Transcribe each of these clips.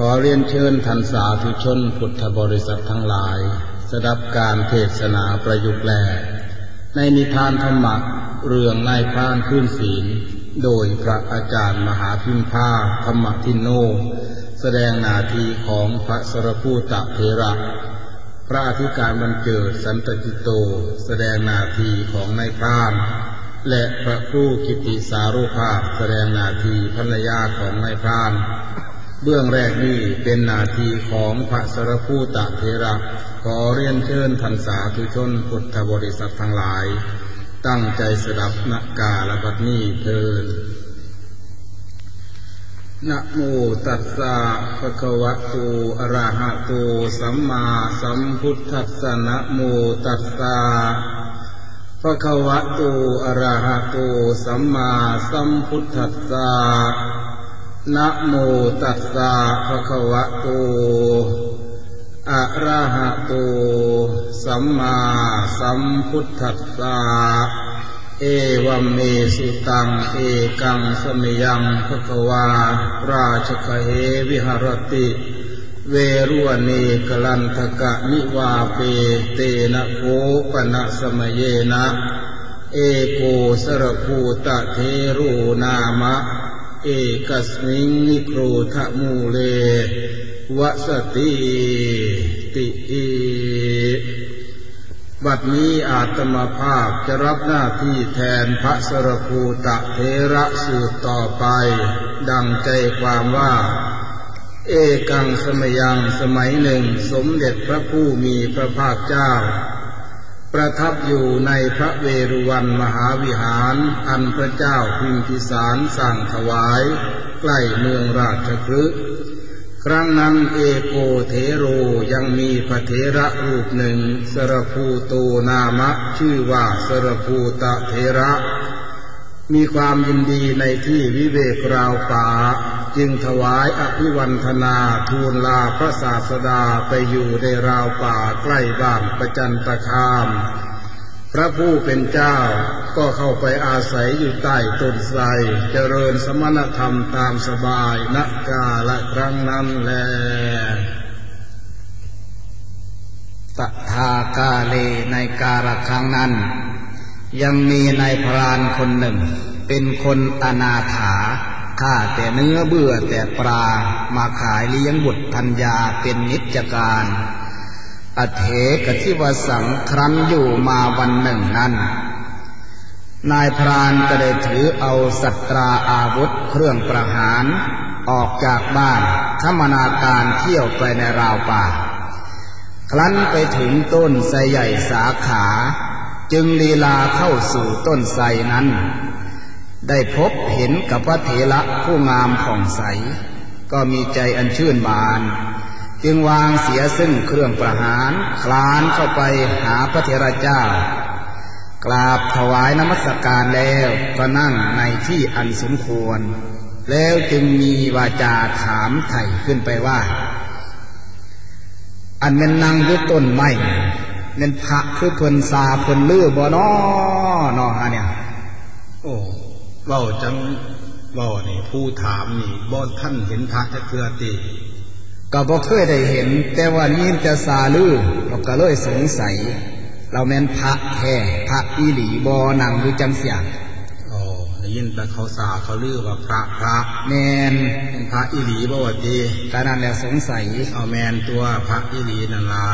ขอเรียนเชิญท่านสาธุชนพุทธบริษัททั้งหลาย สดับการเทศนาประยุกต์แล ในนิทานธรรมะเรื่องนายพานขึ้นศีล โดยพระอาจารย์มหาพิมพาธรรมทินโน แสดงนาทีของพระสรภูตะเทระ พระอธิการบรรเจิดสันตจิตโต แสดงนาทีของนายพราน และพระครูกิติสารุภาพแสดงนาทีภรรยาของนายพราน เบื้องแรกนี้เป็นนาทีของพระสรภูตะเทระขอเรียนเชิญท่านสาธุชนพุทธบริษัททั้งหลาย ตั้งใจสดับนักกาลบัดนี้เทินนะโมตัสสะภะคะวะโตอะระหะโตสัมมาสัมพุทธัสสะนะโมตัสสะภะคะวะโตอะระหะโตสัมมาสัมพุทธัสสะ นะโมตัสสะภะคะวะโต อะระหะโต สัมมาสัมพุทธัสสะ เอวัมเมสุตัง เอกังสมยังภะคะวา ราชกเหวิหรติ เวรุวเนกลันทกะนิวาเปเตนะโคปนะสมเยนะ เอโกสรภูตะเทรูนามะ เอกสมิงนิโครทะมูเลวสติติอิบัดนี้อาตมาภาพจะรับหน้าที่แทนพระสรภูตะเทระสืบต่อไป ดังใจความว่า เอกังสมยังสมัยหนึ่งสมเด็จพระผู้มีพระภาคเจ้า ประทับอยู่ในพระเวรุวันมหาวิหาร อันพระเจ้าพิมพิสารสั่งถวาย ใกล้เมืองราชคฤห์ครั้งนั้นเอโกเทโรยังมีพระเทระรูปหนึ่ง สรภูโตนามะ ชื่อว่าสรภูตะเทระ มีความยินดีในที่วิเวกราวป่า จึงถวายอภิวันธนาทูลลาพระศาสดาไปอยู่ในราวป่าใกล้บ้านประจันตคาม พระผู้เป็นเจ้าก็เข้าไปอาศัยอยู่ใต้ต้นไทรเจริญสมณธรรมตามสบายนักกาละครั้งนั้นแลตถากาเลในกาละครั้งนั้น ยังมีนายพรานคนหนึ่ง เป็นคนอนาถา ฆ่าแต่เนื้อเบื่อแต่ปลา มาขายเลี้ยงบุตรพัญญาเป็นนิจการอเถกทิวสังครั้นอยู่มาวันหนึ่งนั้น นายพรานก็ได้ถือเอาสัตราอาวุธเครื่องประหาร ออกจากบ้านขมนาการเที่ยวไปในราวป่า ครั้นไปถึงต้นไทรใหญ่สาขา จึงลีลาเข้าสู่ต้นไทรนั้น ได้พบเห็นกับพระเถระผู้งามผ่องใส ก็มีใจอันชื่นบาน จึงวางเสียซึ่งเครื่องประหาร คลานเข้าไปหาพระเถระเจ้ากราบถวายนมัสการแล้วก็นั่งในที่อันสมควร แล้วจึงมีวาจาถามไถ่ขึ้นไปว่า อันเป็นนางยุต้นไม้เน้นพระคือเพิ่นซาเพิ่นลือบ่นอนอฮะเนี่ย โอ้ เว้าจังเว้านี่ผู้ถามนี่บ่ท่านเห็นพระจะเทือตีก็บ่เคยได้เห็น แต่ว่านี่จะซาลือเราก็เลยสงสัย เราแม่นพระแท้พระอีหลีบอนังดูจังเสียโอ้ได้ยินแต่เขาสาเขาลือว่าพระพระแมนเป็นพระอีหลีบ่ว่าตีกานั้นแหละสงสัยเอาแมนตัวพระอีหลีนั่นล่ะ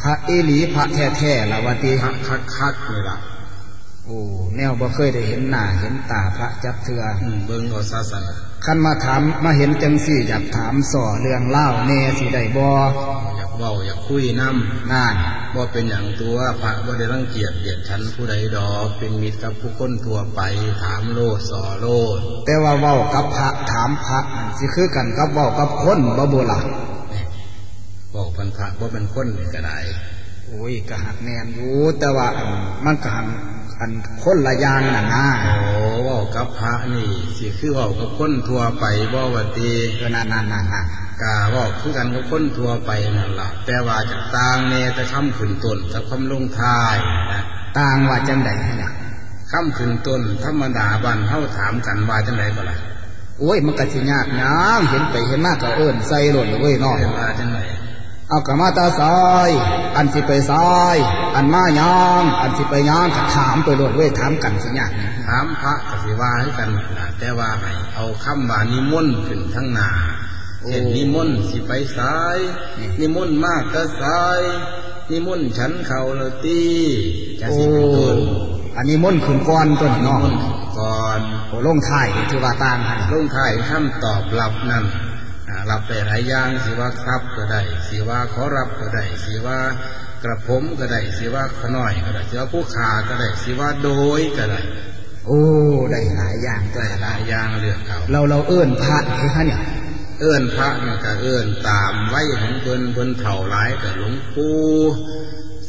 พระอีหลีพระแท้แท้ละวะติพระคักคักๆนี่ล่ะ โอ้แนวบ่เคยได้เห็นหน้าเห็นตาพระจับเทืออืมเบิ่งเอาซะสั่นน่ะคันมาถามมาเห็นจังสี่อยากถามสอเรื่องเล่าแน่สิได้บ่อยากเว้าอยากคุยนำนั่นบ่เป็นอย่างตัวพระบ่ได้รังเกียจเดียดฉันผู้ใดดอก เป็นมิตรกับผู้คนทั่วไปถามโลดสอโลด แต่ว่าเว้ากับพระถามพระนั่นสิคือกันกับเว้ากับคนบ่บ่ล่ะบอกพันพระบ่เป็นคนนี่ก็ได้โอ้ยก็หักแม่นอยู่แต่ว่าอันมันก็หัน อันคนละอย่างน่ะนะโอ้เว่ากับพระนี่สิคือเว่ากับคนทั่วไปบ่ว่าตีเออนั่นนั่นนั่นนั่นกาเว่าคือกันกับคนทั่วไปนั่นล่ะแต่ว่าจากต่างแน่แต่คำขึ้นต้นกับคำลงท้ายนะต่างว่าจังใดล่ะคำขึ้นต้นธรรมดาบันเฮาถามกันว่าจังไดก็ล่ะโอ้ยมันก็สิยากหยังเห็นไปเห็นมากก็เอิ้นใส่หล่นเว้ยเนาะเรียกว่าจังไหน เอากะมาตาซ้าย อันสิไปซ้าย อันมาย่างอันสิไปย่างก็ถามไปโลดเว้ยถามกันสิยากหยังถามพระกสิว่าให้กันนะแต่ว่าให้เอาคำว่านิมนต์ขึ้นทั้งหน้าเช่นนิมนต์สิไปซ้าย นิมนต์มากก็ซ้าย นิมนต์ฉันเข่าละตีจะโอ้สิเป็นต้นอันนี้ม่นต์ขึ้นก่อนต้นนิเนาะมนต์ก่อนโอ้ลงท้ายนี่ถือว่าต่างกันลงท้ายคำตอบรับนั่นอ่า รับไปหลายอย่างสิว่าครับก็ได้สิว่าขอรับก็ได้สิว่ากระผมก็ได้สิว่าขน้อยก็ได้สิว่าผู้ขาก็ได้สิว่าโดยก็ได้โอ้ได้หลายอย่างตัวได้หลายอย่างเรื่องเขาเราเราเอื้นพระเฮ้ยเนี่ยเอื้อนพระนี่ก็เอื้อนตามไว้ของเพิ่นเพิ่นเถ่าหลายกับหลวงปู่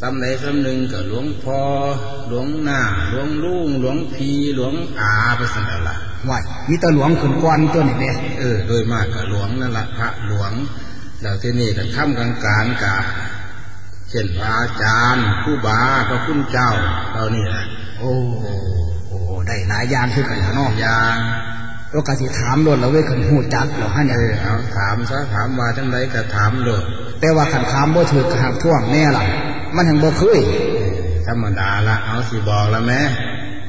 ซ้ำใดซ้ำหนึ่งกับหลวงพ่อหลวงหน้าหลวงลุงหลวงพีหลวงอาไปสันตละไหวมีแตาหลวงขึ้นก่อนตัวนี่เด้เออโดยมากกับหลวงนั่นละพระหลวงแล้วที่นี่กันข้ามกลางการกับเช่นพระอาจารย์ผู้บาพระคุณเจ้าเรานี่แหละโอ้โอ้ได้หลายอย่างคือกันล่ะเนาะอย่างโอกาสิถามโดนแล้วเว้ยขันหูจักเหรอฮะเนี่ยเออเอาถามซะถามว่าจังไรก็ถามโลดแต่ว่าขันถามบ่ถือกระหักท่วงแน่ล่ะ มันหังบ่เคยเออธรรมดาละเอาสิบอกแล้วแม่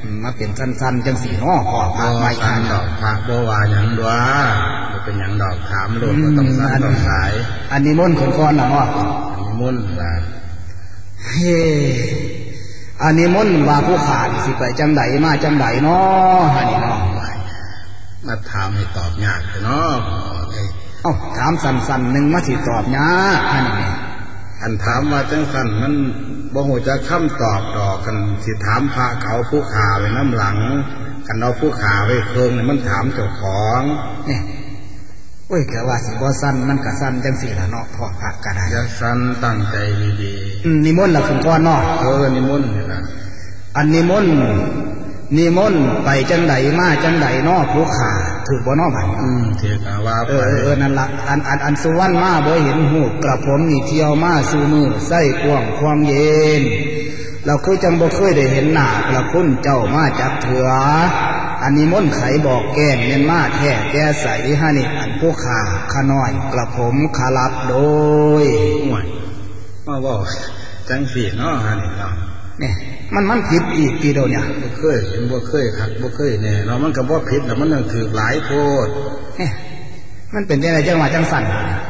อืมมาเป็นสั้นๆจังสีเนาะขอพาพาไปไปทานดอกพระบ่ว่าหยังดัวบ่เป็นหยังดอกถามโลดบ่ต้องสั่งต้องสาย อันนี้ม่นต์ขึ้นก่อนล่ะเนาะอันนี้มุ่นต์ล่ะเฮ้อันนี้ม่นต์ว่าผู้ขาดสิไปจังไดมาจังไดเนาะอันนี้เนาะมาถามให้ตอบยากเนาะเอ้ยเอ้าถามสั้นๆหนึ่งมาสิตอบยากอันนี้ อันถามว่าจังสั่นมันบ่ฮู้จะคำตอบดอกกันสิถามพระเขาผู้ขาไว้น้ำหลัง กันเอาผู้ขาไว้เคิงนี่มันถามเจ้าของเนี่ยโอ้ยแค่ว่าสิบ่สั้นมันก็สั้นจังสี่ละเนาะพอพักก็ได้จะสั่นตั้งใจดีอืมนิมนต์ละขึ้นก่อนเนาะๆเออนิมนต์นี่ล่ะอันนิมนต์ นิมนต์ไปจังไดมาจังไดเนาะผู้ขาถือบ่เนาะบัดอืมเทกาว่าเอไปอเออเออนั่นละอันอันอันสุวรรณมาบ่เห็นหูกระผมนี่เที่ยวมาสู่มือใส่กว้างความเย็น เราคือจังบ่เคยได้เห็นหน้ากระคุณเจ้ามาจับเถืออันนี้มนต์ไขบอกแกล้งเม่นมาแท้แก้ใสฮะนี่อันผู้ขาขาน้อย กระผมขารับโดยห่วยมาบอกจังสีเนาะฮะนี่เนาะเนี่ย มันมันผิดอีกทีเดียวเนี่ยบ่เคยเห็นบ่เคยคักบ่เคยแน่เนาะมันก็บ่ผิดแล้วมันยังถือหลายโพดเนี่ยมันเป็นยังไงจังหวะจังสั่นเนี่ย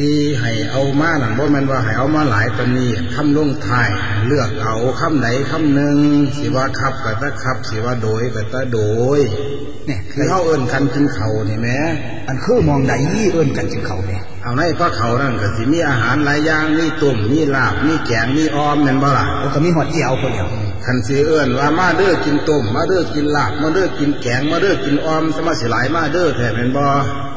ที่ให้เอามานั่นบ่แม่นว่าให้เอามาหลายปานนี้คำลงท้าย เลือกเอาคำไหนคำหนึ่งสิว่าครับก็ตะครับสิว่าโดยก็ตะโดยเนี่ยคือเฮาเอิ้นกันกินข้าวนี่แหมอันคือมองใดเอื้นกันจึงเขาเนี่ยเอาในพระเขานั่นก็สิมีอาหารหลายอย่างมีต้มมีลาบมีแกงมีออมแม่นบ่ล่ะแล้วก็มีหอดเจียวคนเดียว คันสิเอิ้นว่ามาเด้อกินต้มมาเด้อกินลาบมาเด้อกินแกงมาเด้อกินออมสมาสิหลายมาเด้อแท้แม่นบ่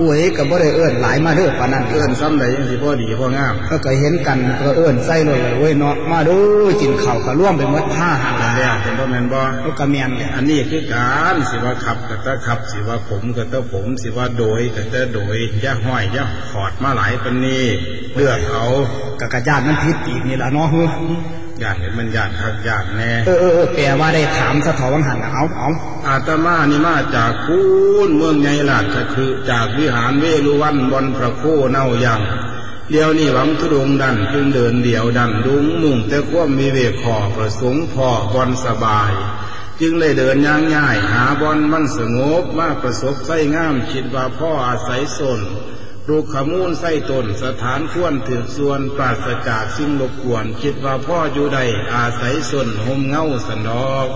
อวยกับบ่ได้เอื้นหลายมาเด้อปานนั้นเอื้เอิ้นนซ้ำใดจังสิพอดีพองามก็เคยเห็นกันก็เอื้นใส่เลยเว้ยเนาะมาดูกินข้าวก็ร่วมไปหมดผ้าหันเป็นแล้วเป็นบ่แม่นบ่แล้วก็เมียนเนี่ยอันนี้คือการสิว่าขับก็ตะขับสิว่าผมก็ตะผมสิว่าโดยก็ตะโดยอย่าห้อยอย่าขอดมาหลายปานนี้เลือกเอากะกะญาติมันผิดอีกนี่ล่ะเนาะเฮ้ ยญาติเห็นมันญาติคักญาติแน่เออเออเออแปลว่าได้ถามสะทอวังหันน่ะเอาเอาอาตมานี่มาจากคูนเมืองไงล่ะก็คือ จากวิหารเวลุวันบนพระโคเน่ายังเดียวนี่หวังทุดงดันจึงเดินเดี่ยวดันดุงมุ่งแต่ความมีเวขอประสงค์พอบอนสบาย จึงเลยเดินย่างง่าย หาบอนมันสงบมาประสบไส้งามคิดว่าพ่ออาศัยสน ลูขมูลไส้ตนสถานควรถือส่วนปราศจากสิ่งรบกวน คิดว่าพ่ออยู่ใดอาศัยส่วนหมเงาสนอก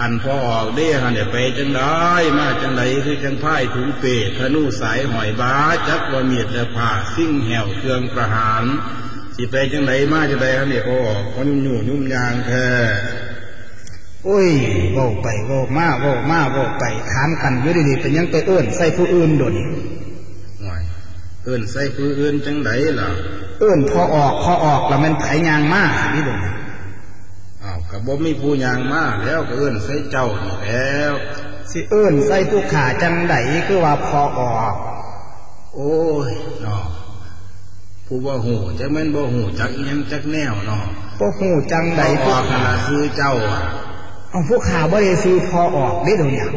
อันพ่อออกเด้หันเนี่ยไปจังได้มาจังไหนคือจังพ่ายถุงเปรธนูสายหอยบาจักว่าเมียดจะผ่าสิ่งแหวเครื่องประหารสิไปจังไหนมาจังไดหันเนี่ยพออกเพราะยุ่มอยู่ยุ่มยางแท้โอ้ยว้าไปว้ามาว้ามาว้าไปถามกันอยู่ดีๆเป็นยังไปเอื้อนใส่ผู้อื่นโดนี่ห่วย เอื่นใส่ผู้อื่นจังไดล่ะ เอื้นพอออก พอออกแล้วมันไผยางมาสิโดดนี่อ้าวกับบ่มีผู้ยางมาแล้วก็เอื่นใส่เจ้านี่แล้วสิเอื้นใส่ผู้ขาจังไดคือว่าพอออก โอ้ยเนาะผู้บ่หูจักแม่นบ่หูจักอิหยังจักแนวเนาะบ่ฮู้จังไดพอผู้ออกขขานาดคือเจ้าอะเอาผู้ขาบ่ได้ซื้อพอออกเด้เดี๋ยวนี้อ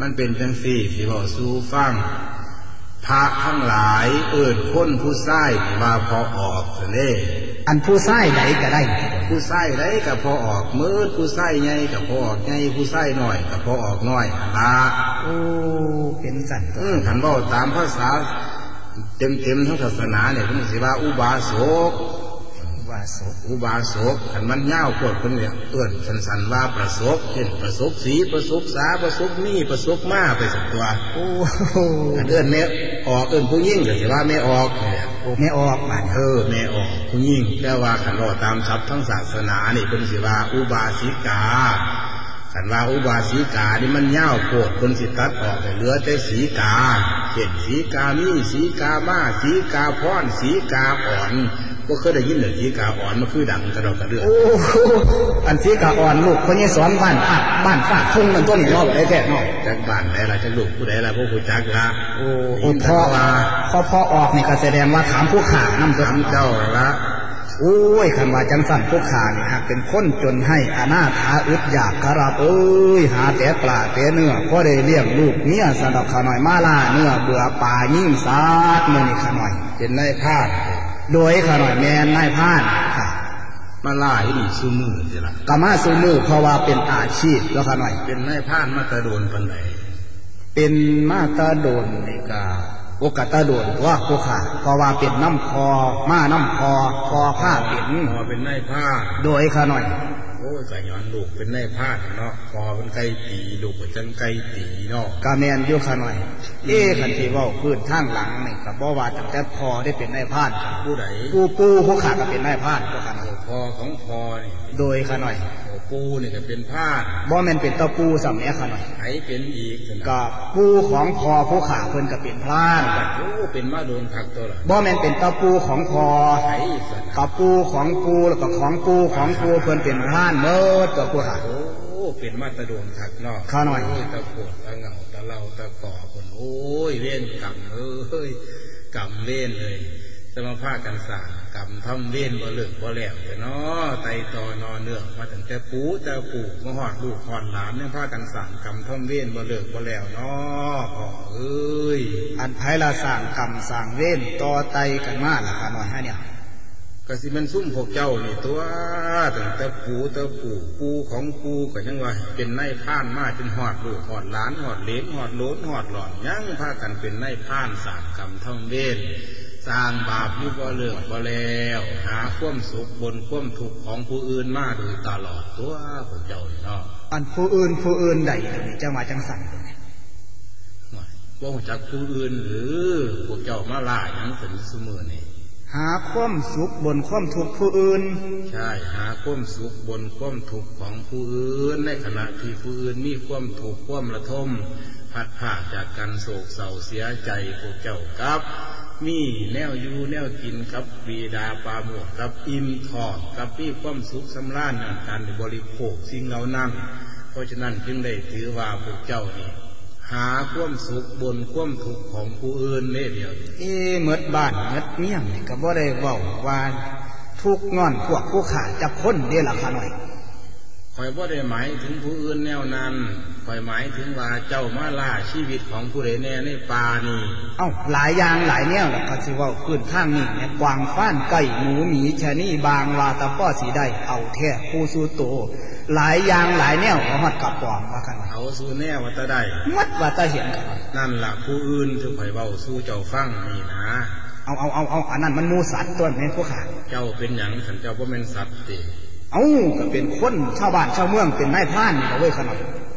มันเป็นจังสี่สิบอกสู้ฟัง พระทั้งหลายเอิญคนผู้ไส้มาพอออกเน่อันผู้ไส้ใดก็ได้ ผู้ไส้ไรกับพอออกมืดผู้ไส้ไงกับพอออกไงผู้ไส้หน่อยกับพอออกน้อยลาโอ้เป็นสันตัอืวมขันเว่าตามภาษาเต็มเต็มๆทั้งศาสนาเนี่ยคุณสิว่าอุบาสกว่าโสอุบาสกขันมันเง่าวพวกคนเนี่ยเอื้อนสันๆว่าประสบเช่นประสบสีประสบสาประสบนี่ประสบมาไปสักตัวโอ้ขันเอื้อนแม่ออกเอื้อนผู้ยิ่งก็สิว่าไม่ออกเนี่ยโอ้ไม่ออกมาเออแม่ออกผู้ยิ่งแต่ว่าขันรอตามศัพท์ทั้งศาสนานี่เป็นสิว่าอุบาสิกาขันว่าอุบาสิกานี่มันเง่าวโพดคนสิตัดออกแต่เหลือแต่สีกาเช่นสีกามีสีกามาสีกาพรสีกาอ่อนก็เคยได้ยินเรื่องสีกาอ่อนมันคือดังกระดอกกระเดือกโอ้อันที่กะอ่อนลูกคนนี้สอนบ้านฝากบ้านฝากทุ่งมันต้นนี่เนาะได้แท้เนาะจากบ้านไหนล่ะจากลูกผู้ใดล่ะพวกผู้จักละโอ้โอ้พ่อพ่อพ่อออกนี่ก็แสดงว่าถามผู้ขาน้ำตัวถามเจ้าละโอ้ยคันว่าจังสั่นผู้ขานี่หากเป็นคนจนให้อนาถาอึดอยากกระรับเอ้ยหาแต่ปลาแต่เนื้อพอได้เลี้ยงลูกเมียสนับขาหน่อยมาล่าเนื้อเบื่อป่ายิ่งซาดมือนี่ขาหน่อยเป็นนายพาด โดยขาหน่อยแม่นายพรานค่ะมาล่าให้ดีสู้มือสิละกามาซื้อมือเพราะว่าเป็นอาชีพแล้วขาหน่อย เป็นนายพาดมาตะโดนปันไหนเป็นมาตาโดนนี่ก็โอกาตาโดนว่าผู้ขาเพราะว่าเป็นน้ำคอ มาน้ำคอคอผ้าเป็นพอเป็นนายพาดโดยขาหน่อยโอ้ ยใส่ย้อนลูกเป็นนายพาดเนาะพอเป็นไก่ตีลูกเป็นจังไก่ตีเนาะกาแมนอยู่ขาหน่อย เอ๊ะคันที่เว่าพื้นทางหลังนี่ก็บ่ว่าตั้งแต่พอได้เป็นนายพรานผู้ใดปูปูผู้ขาก็เป็นนายพรานก็ขาหน่อยพอของพอนี่โดยขาหน่อย โอ้ปูนี่ก็เป็นพาดบ่แม่นเป็นตะปูสำเนียขาหน่อยไผเป็นอีกสินะก็ปูของพอผู้ขาเพิ่นก็เป็นพรานโอ้เป็นมาโดนคักตัวละบ่แม่นเป็นตะปูของพอไผสันกับปูของปูแล้วก็ของปูของปูเพิ่นเป็นพรานเมิดตัวผู้ขาโอ้เป็นมาตะโดนคักเนาะข้าหน่อยโตะปวดตะเหงาตะเล่าตะก่อคนโอ้ยเล่นกรรมเอ้ยกรรมเล่นเลยจะมาพากันสร้าง กรรมทำเล่นบ่เลิกบ่แล้วแต่เนาะไตต่อนอเนื่องมาตั้งแต่ปูแต่ปู่มาหอดลูกหอดหลานเนี่ยพากันสร้างกรรมทำเล่นบ่เลิกบ่แล้วเนาะพ่อเอ้ยอันไผละสร้างกรรมสร้างเวรต่อไตกันมาล่ะขาหน่อยฮะเนี่ยก็สิมันซุ่มพวกเจ้านี่ตัวตั้งแต่ปูแต่ปูปูของปูก็ยังว่า เป็นนายพรานมาจนหอดลูกหอดหลานหอดเหลนหอดโลนหอดหลอนยังพากันเป็นนายพรานสร้างกรรมทำเวร สร้างบาปอยู่บ่เลิกบ่แล้ว หาความสุขบนความทุกข์ของผู้อื่นมาโดยตลอดตัวพวกเจ้านี่เนาะอันผู้อื่นผู้อื่นใดเดี๋ยวนี้จังว่าจังสั่นว่ารู้จักผู้อื่นหรือพวกเจ้ามาล่าหยังเป็นสมือนี่หาความสุขบนความทุกข์ผู้อื่น ใช่หาความสุขบนความทุกข์ของผู้อื่น ในขณะที่ผู้อื่นมีความทุกข์ความระทมพัดผ่ากจากกันโศกเศร้าเสียใจพวกเจ้ากับ มีแนวอยู่แนวกินกับบีดาปลาหมวกกับอิ่มทอดกับมีความสุขสำราญในการบริโภคสิ่งเหล่านั้น เพราะฉะนั้นจึงได้ถือว่าพวกเจ้านี่หาความสุขบนความทุกข์ของผู้อื่นเน่เดียว เอ้เมดบ้านเมดเมี่ยงนี่ก็บ่ได้เว้าว่าทุกงอนพวกผู้ขาจับคนเด้ล่ะขาหน่อย อยว่าได้หมายถึงผู้อื่นแนวนั้นคอยหมายถึงว่าเจ้ามาล่าชีวิตของผู้ใดแน่ในป่านี่เอ้าหลายอย่างหลายแนวแล้วก็สิเว้าพื้นทางนี่เนี่ยกวางฟ้านไก่หมูหมีชะนี่บางวาตะป้อสีได้เอาแท้ผู้สู้โต หลายอย่างหลายแนวเอาฮอดกับปอมว่ากันว่าเอาสู่แน่วัตได้มัดว่าตาเห็นกันว่านั่นล่ะผู้อื่นถึงคอยเว้าสู่เจ้าฟังนี่นะเอาเอาเอาเอาอันนั้นมันหมูสัตว์ตัวแม่นผู้ขาเจ้าเป็นหยังสันเจ้าว่าเป็นสัตว์ติ เอ้าก็เป็นคนชาวบ้านชาวเมืองเป็นนายพรานนี่ก็เว้ยขนาด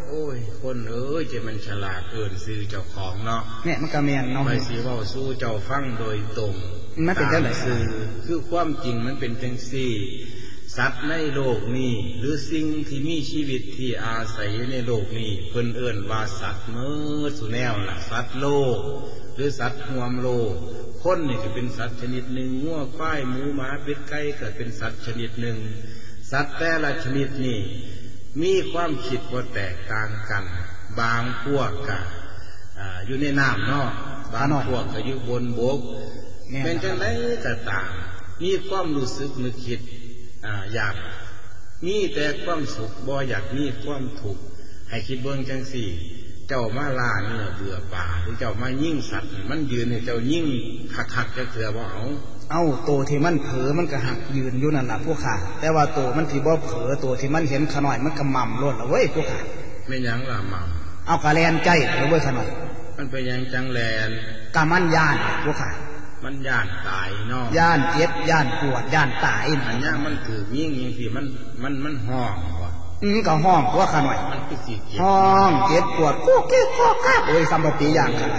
โอ้ย คนเอ้ยจะมันฉลาดเกินซื้อเจ้าของเนาะเนี่ยมันก็แม่นเนาะไปสีเว้าสู้เจ้าฟังโดยตรงมันเป็นจังได๋ตาสื่อคือความจริงมันเป็นจังซี่ สัตว์ในโลกนี้หรือสิ่งที่มีชีวิตที่อาศัยในโลกนี้เพิ่นเอิ้นว่าสัตว์เมื่อสุแนวล่ะสัตว์โลก หรือสัตว์ห่วมโลกคนนี่ก็เป็นสัตว์ชนิดหนึ่งงัวควายหมูหมาเป็ดไก่ก็เป็นสัตว์ชนิดหนึ่ง สัตว์แต่ละชนิดนี่มีความคิดว่าแตกต่างกัน บางพวกก็อ่าอยู่ในน้ำเนาะบางพวกก็อยู่บนบกแม่นเป็นจังไดก็ตามมีความรู้สึกนึกคิดอ่าอยากมีแต่ความสุขบ่อยากมีความทุกข์ให้คิดเบิ่งจังสี่ เจ้ามาล่าเนื้อเบื่อป่าหรือเจ้ามายิ่งสัตว์ มันยืนเนี่ยเจ้ายิ่งขักขักจะเถื่อบ่เอา เอาตัวที่มันเผลอมันก็หักยืนอยู่นั่นแหละพวกข้าแต่ว่าตัวมันที่บ่เผลอตัวที่มันเห็นขน่อยมันก็มั่มล้นละเว้ยพวกข้าไม่ยังละมั่มเอากระแลนใจหรือเว้ยขน่อยมันไปยังจังแลนกามันย่านพวกข้ามันย่านตายเนาะย่านเจ็บย่านปวดย่านตายอันนี้มันถือยิ่งยิ่งที่มันมันมันห้องว่ะอืมก็ห้องพวกข้าหน่อยมันคือสีห้องเจ็บปวดกูเก๊กกูก้าโอ้ยสัมปติอย่างไร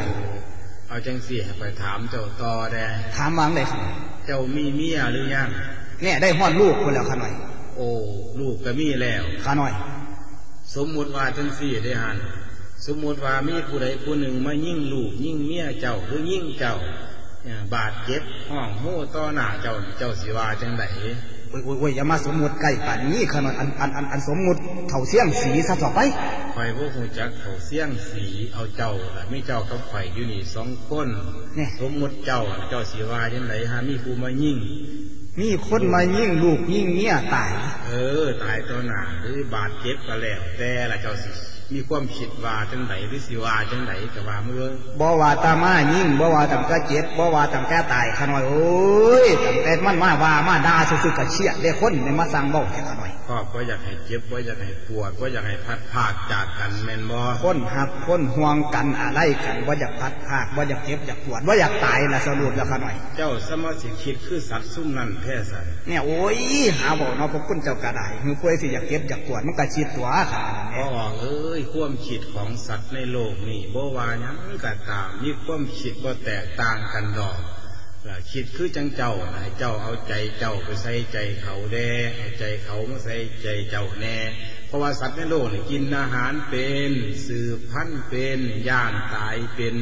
เอาจังสี่ไปถามเจ้าต่อแดถามวังเลยครับเจ้ามีเมียหรือยังเนี่ยได้ห้อนลูกคนแล้วข้าหน่อย โอ้ลูกก็มีแล้วข้าหน่อย สมมุติว่าจังสี่ได้หันสมมุติว่ามีผู้ใดผู้หนึ่งมายิ่งลูกยิ่งเมียเจ้าหรือยิ่งเจ้าบาดเจ็บห้องโห่ต่อหน้าเจ้าเจ้าสิว่าจังได โอ้ยโอ้ยอย่ามาสมมุติใกล้ป่านนี้ขนาดอันอันอันอันสมมุติเถ่าเสียงสีซะต่อไปไฟพวกหูจักเถ่าเสียงสีเอาเจ้าแหละไม่เจ้ากับไฟอยู่นี่สองคนเนี่ยสมมุติเจ้าเจ้าสีวาจังไหนฮะมีผู้มายิ่งมีคนมายิ่งลูกยิ่งเมียตาย เออ ตายตัวหนาหรือบาดเจ็บก็แล้วแต่ละเจ้าสิ มีความคิดว่าจังไหนหรือสิว่าจังไหนกับว่าเมื่อบ่ว่าตามายิ่งบ่ว่าตั้งแต่เจ็บบ่ว่าตั้งแต่ตายขน่อยโอ้ยตั้งแต่มันมาว่ามาด่าสุดๆกะเชี่ยได้คนในมาสั่งเบ้าแค่ขน่อยพ่อก็อยากให้เจ็บก็อยากให้ปวดก็อยากให้พัดภาคจากกันแม่นบ่คนหักคนห่วงกันอะไรกันว่าอยากพัดภาคว่าอยากเจ็บอยากปวดว่าอยากตายละสรุปแล้วขน่อย เจ้าสมาสิคิดคือสัตว์ซุ่มนั่นแพ้สัตว์เนี่ยโอ้ยหาบอกเนาะพวกคุณเจ้ากระไดมือคุยสิอยากเจ็บอยากปวดมันกระชิดตัวขาดเนี่ยอ๋อเอ้ยความคิดของสัตว์ในโลกนี่บ่วายังกะตามมีความคิดบ่แตกต่างกันดอกคิดคือจังเจ้าให้เจ้าเอาใจเจ้าไปใส่ใจเขาแด่เอาใจเขามาใส่ใจเจ้าแน่ เพราะว่าสัตว์ในโลกนี่กินอาหารเป็นสืบพันธุ์เป็นย่างตายเป็น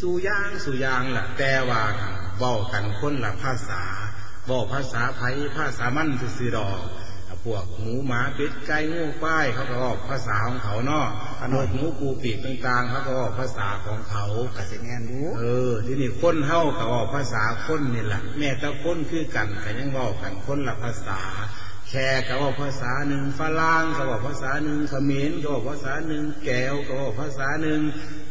สู่ย่างสู่ย่างล่ะ แต่ว่าเว้ากันคนละภาษาบอกภาษาไทยภาษามั่นสื่อดอก พวกหมูหมาเป็ดไก่งูป้ายเขาก็ออกภาษาของเขาเนาะนกหมูปูปีกต่างๆเขาก็ออกภาษาของเขากษตรแงนรู้เออ ที่นี่คนเฮาก็ออกภาษาคนนี่แหละแม่ตะคนคือกันก็ยังบอกกันคนละภาษาแค่ก็บอกภาษาหนึ่งฝรั่งก็บอกภาษาหนึ่งเขมรก็บอกภาษาหนึ่งแก้วก็บอกภาษาหนึ่ง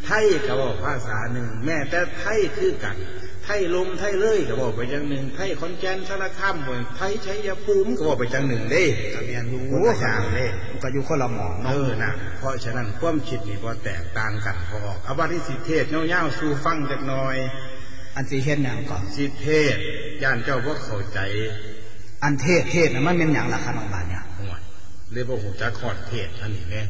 ไทยก็บอกภาษาหนึ่งแม่แต่ไทยคือกัน ไทยลมไทยเลยก็บอกไปจังหนึ่งไทยคอนแกนสารคามเหมือนไทยชัยภูมิก็บอกไปจังหนึ่งเด้ทะเบียนรู้ว่าอย่างเด้ก็อยู่คนละหมองเออนะเพราะฉะนั้นความคิดนี่พอแตกต่างกันพอเอาบัติสิเทศเงาๆสู่ฟังจักหน่อย อันสิเทศอย่างก่อนสิเทศย่านเจ้าว่าเข้าใจ อันเทศเทศนะมันเป็นอย่างละขนมบานเนี่ยเรียกว่าหูจักขอดเทศอันนี้เนี่ย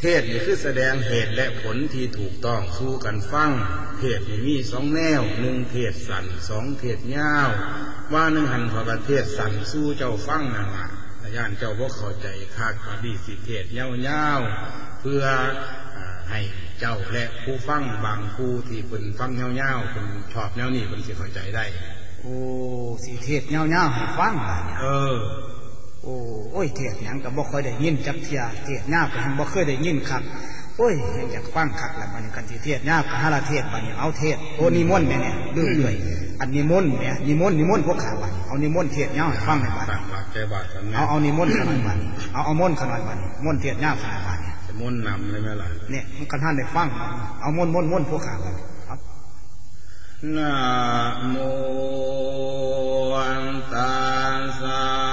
เทศนี่คือแสดงเหตุและผลที่ถูกต้องสู้กันฟังเทศนี่มีสองแนวหนึ่งเทศสันสองเทศยาวว่าหนึ่งหันพอกเทศสันสู้เจ้าฟังนั่นละย่านเจ้าว่าเข้าใจคาดพอดีสิเทศยาวยาวเพื่อให้เจ้าและผู้ฟังบางผู้ที่เป็นฟังเงาๆเป็นชอบแนวนี้เป็นสิเข้าใจได้ โอ้สิเทศเงาๆให้ฟังเออ โอ้โอ้ยเทศยังกับบ่เคยได้ยินจักเทียเทศหน้าก็ยังบ่เคยได้ยินครับโอ้ยยังจากฟังคักแล้วมันกันที่เทศหน้ากับฮาราเทศบันนี้เอาเทศโอ้นิมนต์แม่เนี่ยดื้อเลยอันนิมนต์เนี่ยนิมนต์นิมนต์พวกขาบันเอานิมนต์เทศเงาให้ฟังในบ้านเอาเอานิมนต์ขนาดบันเอาเอามนต์ขนาดบันมนต์เทศเงาขนาดบันจะมนต์นำเลยไหมล่ะเนี่ยมันกันท่านได้ฟังเอามนต์มนต์มนต์พวกขาบันครับนะโมอันตาสา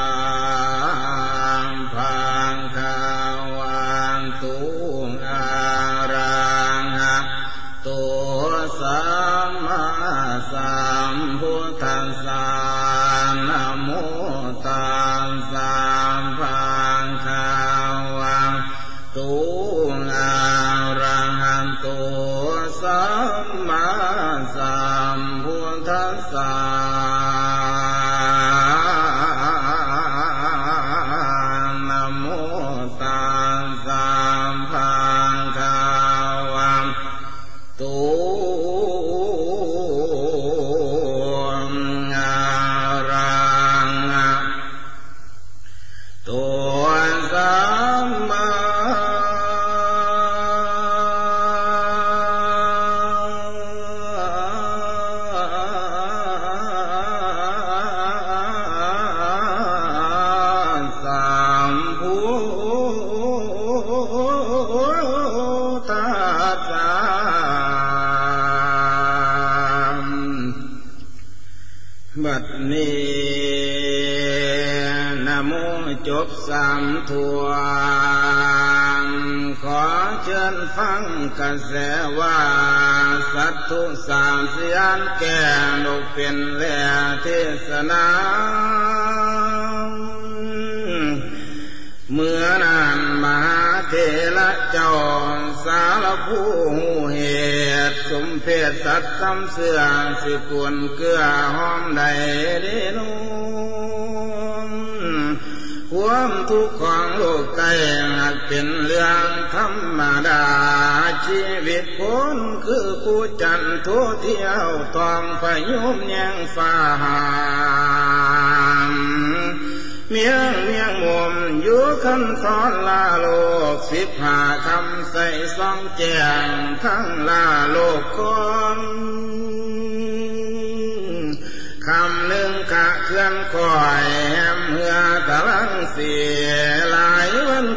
งกระแสวาสัตทุสามเสียนแก่นกเป็นแล่เทศนาเมื่อนานมหาเทระเจ้าสารผู้เหตุสมเพศสัตว์ซ้ำเสื่อสิกวนเกลือหอมใดเดนูความทุกข์ของโลกไกหาก เป็นเรื่องธรรมดา ชีวิตคนคือผู้จันทุเที่ยวทองไฟยุบแยงฟ้าหามเมียงเมียงมุมอยู่คันทอนลาโลกสิบหาคำใส่สองแจงทั้งลาโลกคนคำหนึ่งกะเคลื่อนคอยแหมเหือตะลังเสีย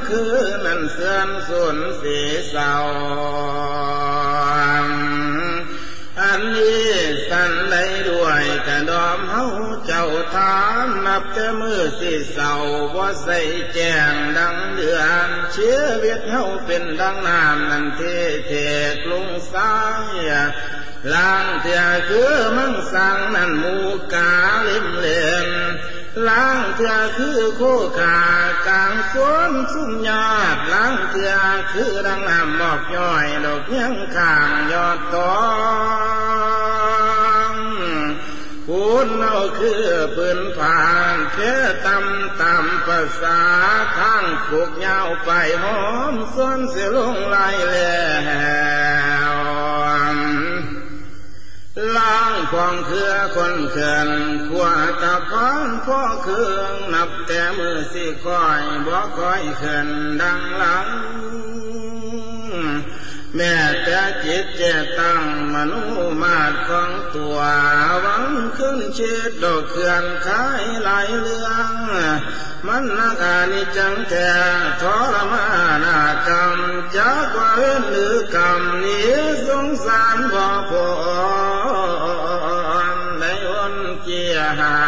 คืนนั้นเสื่อมสุนสีเศร้าอันนี้สันได้ด้วยกระดอมเฮาเจ้าทานนับแต่มือสิเศร้าว่าใส่แจงดังเดือนเชื้อเวียดเฮาเป็นดังน้ำนั่นเทเทกลุงสายล้างเถื่อคือมังสังนั่นมูกาลิมเลน ล้างเถื่อคือโคขากลางสวนสุ่มยอดล้างเถื่อคือดังน้ำหมอกย่อยดอกยังข้างยอดตองพูนเอาคือปืนผ่านเพื่อตำตำภาษาทางผูกยาวไปหอมส่วนเสียลงไหลแล้วล้างฟองเครือคนเขื่อนขวาตะพอนพ่อเครื่องนับแต่มือสิคอยบ่คอยเขื่อนดังหลัง แม่แต่จิตเจตั้งมนุมาตของตัวหวังขึ้นชิดดอกเขื่อนขายหลายเรื่องมันนักอานิจังแท้ทรมานากรรมจากว่าเว้นหรือกรรมนี้สงสารบ่พอ กี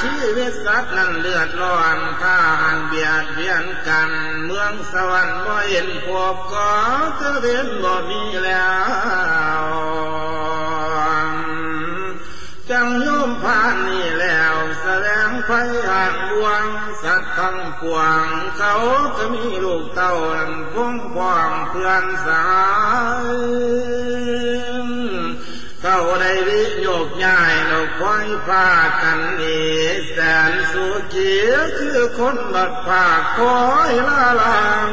ชีวิตสัตว์นั้นเลือดร้อนถ้าห่างเบียดเบียนกัน เมืองสวรรค์บ่เห็นพบก็จะเห็นบ่มีแล้วจังโยมผ่านนี่แล้วแสดงไฟห่างบวง สัตว์ทั้งปวง เขาจะมีลูกเต้านั้นพงพองเพื่อนสาย โยกย้ายเราควายพากันหนีแสนสุขีคือคนบัดภาคคอยละลัง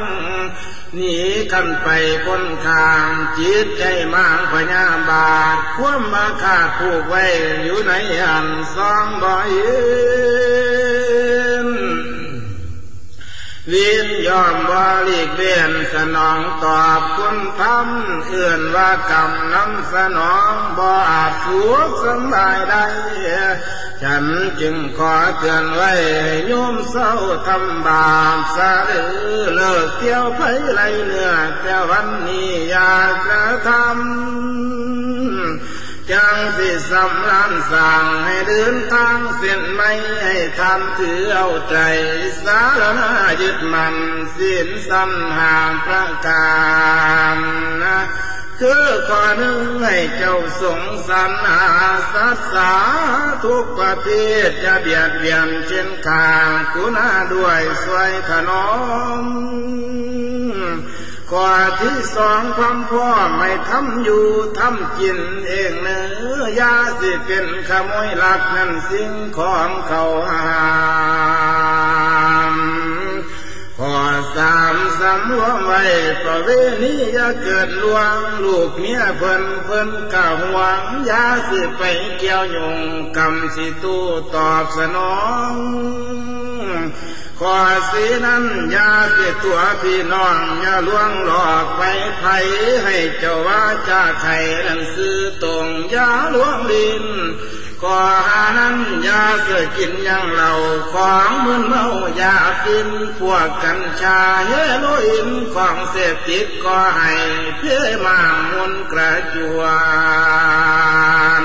หนีกันไปคนทางจิตใจมางพญาบาทความมาขาดผูกไว้อยู่ในอันสองบ่อย วินยอมว่าลีเลี่ยนสนองตอบคุณทำเอื่อนว่ากรรมนำสนองบ่อาจสวกสำลายได้ฉันจึงขอเตือนไว้โยมเศร้าทำบาปสะหรือเลิกเที่ยวไผไรเนื้อแต่วันนี้อยากจะทำ จังสิสำรานสั่งให้เดินทางเส้นไม่ให้ทำถือเอาใจสารนายึดมันสิ้นสันห่างประการนะคือขอหนึ่งให้เจ้าสงสารอาสัตสาทุกประเภทอย่าเบียดเบียนเช่นข้ากุณาด้วยสวยขนม ข้อที่สองความพ่อไม่ทำอยู่ทำกินเองเนื้อยาสิเป็นขโมยลักนั่นสิ่งของเขาหามข้อสามสำรวมไว้ประเวณีอย่าเกิดลวงลูกเมียเพิ่นเพิ่นกะหวังยาสิไปเกี่ยวยงกรรมสิตู้ตอบสนอง ข้อสีนั้นยาเสียตัวพี่น้องอย่าลวงหลอกไปไผให้เจ้าว่าจะไข่นั้นซื้อตรงอย่าลวงลินข้อหานั้นยาเสือกินยังเหล่าของมึนเมายาฟินพวกกัญชาเฮโรอีนของเสพติดก็ให้เพื่อมามุนกระจวน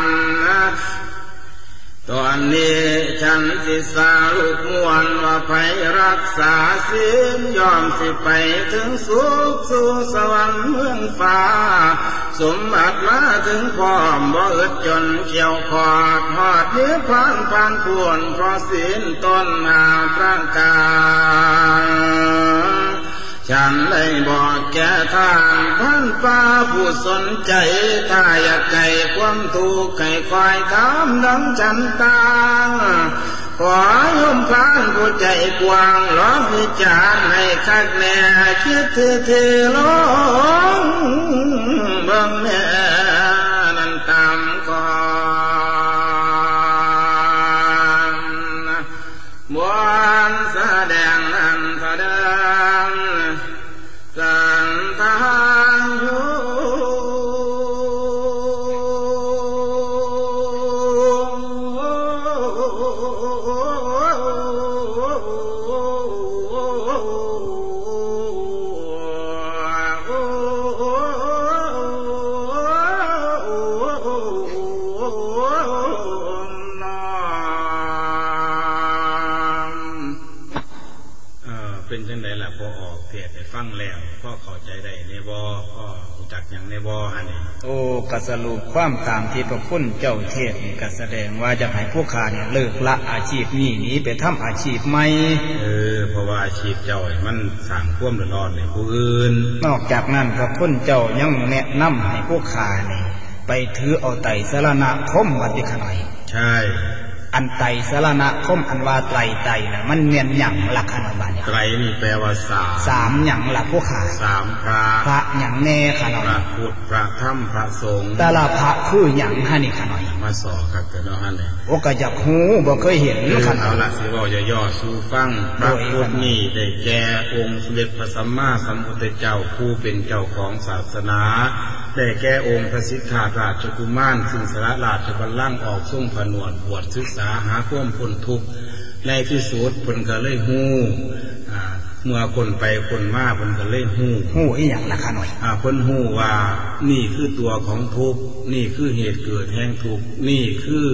ตอนนี้ฉันสิสาลูกมวนว่าไปรักษาศีลยอมสิไปถึงสุขสู่สวรรค์เมืองฟ้า สมบัติมาถึงพร้อมบ่อึดจนเกี่ยวขอดหอดเนื้อพานพานพวนเพราะศีลต้นนาประการ ฉันเลยบอกแก่ทางพันฟ้าผู้สนใจ ถ้าอยากไก่ความถูกไก่คอยถามดังฉันตาขอยมพานผู้ใจกว้างร้องวิจารให้คักแน่คิดเทเทลงบังแน่ สรุปความตามที่พระคุณเจ้าเทศนี่ก็แสดงว่าจะให้พวกข้าเนี่ยเลิกละอาชีพนี้หนีไปทำอาชีพใหม่เออเพราะว่าอาชีพเจ้านี่มันสั่งความเดือดร้อนในผู้อื่น นอกจากนั้นพระคุณเจ้ายังแนะนำให้พวกข้านี่ไปถือเอาไตรสรณคมวัติขน่อยใช่ อันไตรสรณคมอันว่าไตรไตรน่ะมันเมียนหยั่งละขนาดบาดเนี่ยไตรนี่แปลว่าสามสามหยั่งละพวกข้าสามพระพระหยั่งแน่ขน่อพยระพุทธพระธรรมพระสงฆ์แต่ละพระคือหยั่งฮะนี่ขน่อยมาสอบกันกันเนาะฮันนี่โอ้ก็จะหูบ่เคยเห็นเออขนาเอาดละสิเว่าย่อๆสู่ฟังพระพุทธนี่ได้แก่องค์สมเด็จพระสัมมาสัมพุทธเจ้าผู้เป็นเจ้าของศาสนาได้แก่องค์พระสิทธาราชกุมารซึ่งสละราชบัลลังก์ออกทรงผนวดบวชศึกษาหาความพ้นทุกข์ในที่สุดเพิ่นก็เลยฮู้อ่าเมื่อคนไปคนมาเพิ่นก็เลยฮู้หูอีหยังละขน่อยอ่าเพิ่นฮู้ว่านี่คือตัวของทุกข์นี่คือเหตุเกิดแห่งทุกข์นี่คือ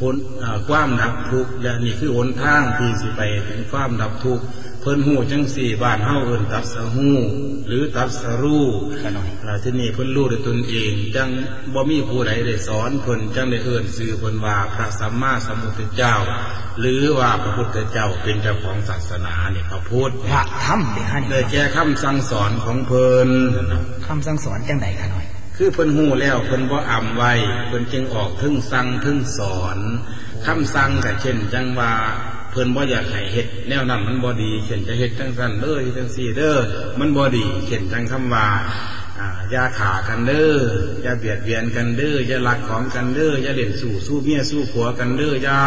ผลอ่าความดับทุกข์และนี่คือหนทางที่สิไปถึงความดับทุกข์ เพิ่นฮู้จังสี่บ้านเฮาเอิ้นตัดสะหูหรือตัดสะรู้ที่นี่เพิ่นรู้ด้วยตนเอง จังบ่มีผู้ใดได้สอนเพิ่นจังได้เอิ้นชื่อเพิ่นว่าพระสัมมาสัมพุทธเจ้า หรือว่าพระพุทธเจ้าเป็นเจ้าของศาสนาเนี่ยพระพุทธพระธรรมเด้ฮะได้นี่แก่คำสั่งสอนของเพิ่นคำสั่งสอนจังใดขน่อยคือเพิ่นหูแล้วเพิ่นบ่อ่ำไว้เพิ่นจึงออกทึ่งสั่งทึ่งสอนคำสั่งก็เช่นจังว่า เพิ่นบ่อยากให้เฮ็ดแนวนั้นมันบ่ดีเช่นจะเฮ็ดจังซั่นเด้อจังซี่เด้อมันบ่ดีเช่นจังคำว่าอ่าอย่าขากันเด้ออย่าเบียดเบียนกันเด้ออย่าลักของกันเด้ออย่าเล่นสู้สู้เมียสู้ผัวกันเด้ออย่า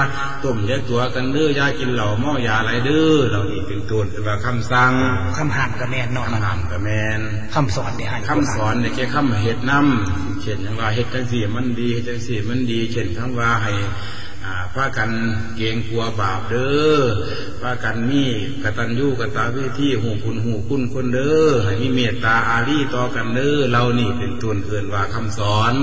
ต้มอย่าตัวกันเด้ออย่ากินเหล้าเมายาอะไรเด้อเหล่านี้เป็นต้นเป็นว่าคำสั่งคำห้ามก็แม่นเนาะคำห้ามก็แม่นคำสอนเด้ฮะคำสอนเนี่ยแค่คำเฮ็ดนำเช่นอย่างว่าเฮ็ดจังสี่มันดีเฮ็ดจังสี่มันดีเช่นคำว่าให้ พากันเกงกลัวบาปเด้อพากันมีกตัญญูกตเวทีหูคุณหูคุณคนเด้อให้มีเมตตาอารีต่อกันเด้อเรานี่เป็นตัวเอื่นว่าคำสอน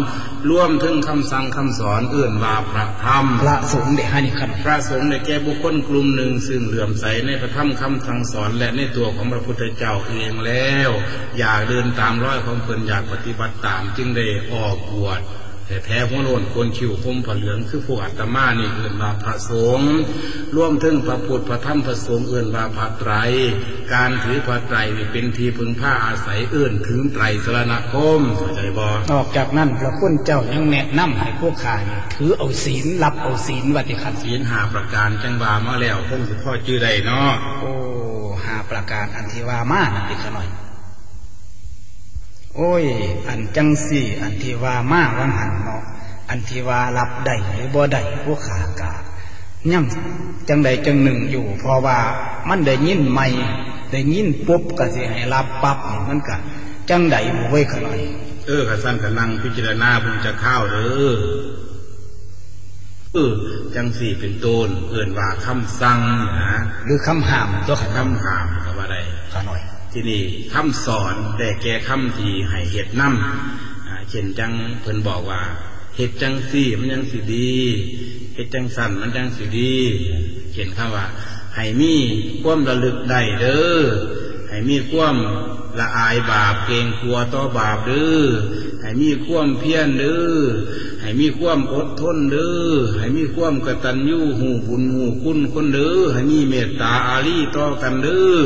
ร่วมถึงคำสั่งคำสอนเอื่นว่าพระธรรมพระสงฆ์เด็กฮานี่ครับพระสงฆ์ในแก่บุคคลกลุ่มหนึ่งซึ่งเหลื่อมใสในพระธรรมคำสั่งสอนและในตัวของพระพุทธเจ้าเองแล้ว อยากเดินตามร้อยของเพิ่นอยากปฏิบัติตามจึงได้ออกบวช แต่แท้หัวโลนคนคิวคมผ่าเหลืองคือพวกอัตมานี่เอื่นว่าพระสงฆ์ร่วมถึงพระพุทธพระธรรมพระสงฆ์เอื่นว่าพระไตร การถือพระไตรนี่เป็นที่พึงผ้าอาศัยเอื่นถึงไตรสรณคมเข้าใจบ่ออกจากนั้นพระคุณเจ้ายังแนะนำให้พวกข้านี่ถือเอาศีลรับเอาศีลวัติคันศีลหาประการจังบามาแล้วคงสิพ่อจื้อใดเนาะโอ้หาประการอันที่ว่ามานั่นดิขน่อย โอ้ย อันจังสี่ อันที่ว่ามาวังหันเนาะอันที่ว่ารับได้หรือบ่ได้พวกขากายังจังใดจังหนึ่งอยู่ เพราะว่ามันได้ยินใหม่ได้ยินปุ๊บก็สิให้รับปั๊บนี่มันก็จังใดบ่ไว้ขน่อยเออขันสั้นขันนั่งพิจารณาเพิ่งจะเข้าเด้อเออจังสี่เป็นต้นเอื่นว่าคำสั่งนะหรือคำห้ามตัวขนมคำหามกับว่าใดขน่อย ที่นี่คำสอนแต่แก่คำที่ให้เหตุนำอ่าเช่นจังเพิ่นบอกว่าเหตุจังสี่มันยังสิดีเหตุจังสั่นมันยังสิดีเขียนคำว่าให้มีความระลึกได้เด้อให้มีความละอายบาปเกรงกลัวต่อบาปเด้อให้มีความเพียรเด้อให้มีความอดทนเด้อให้มีความกตัญญูหูบุญหูคุณคนเด้อให้มีเมตตาอารีต่อกันเด้อ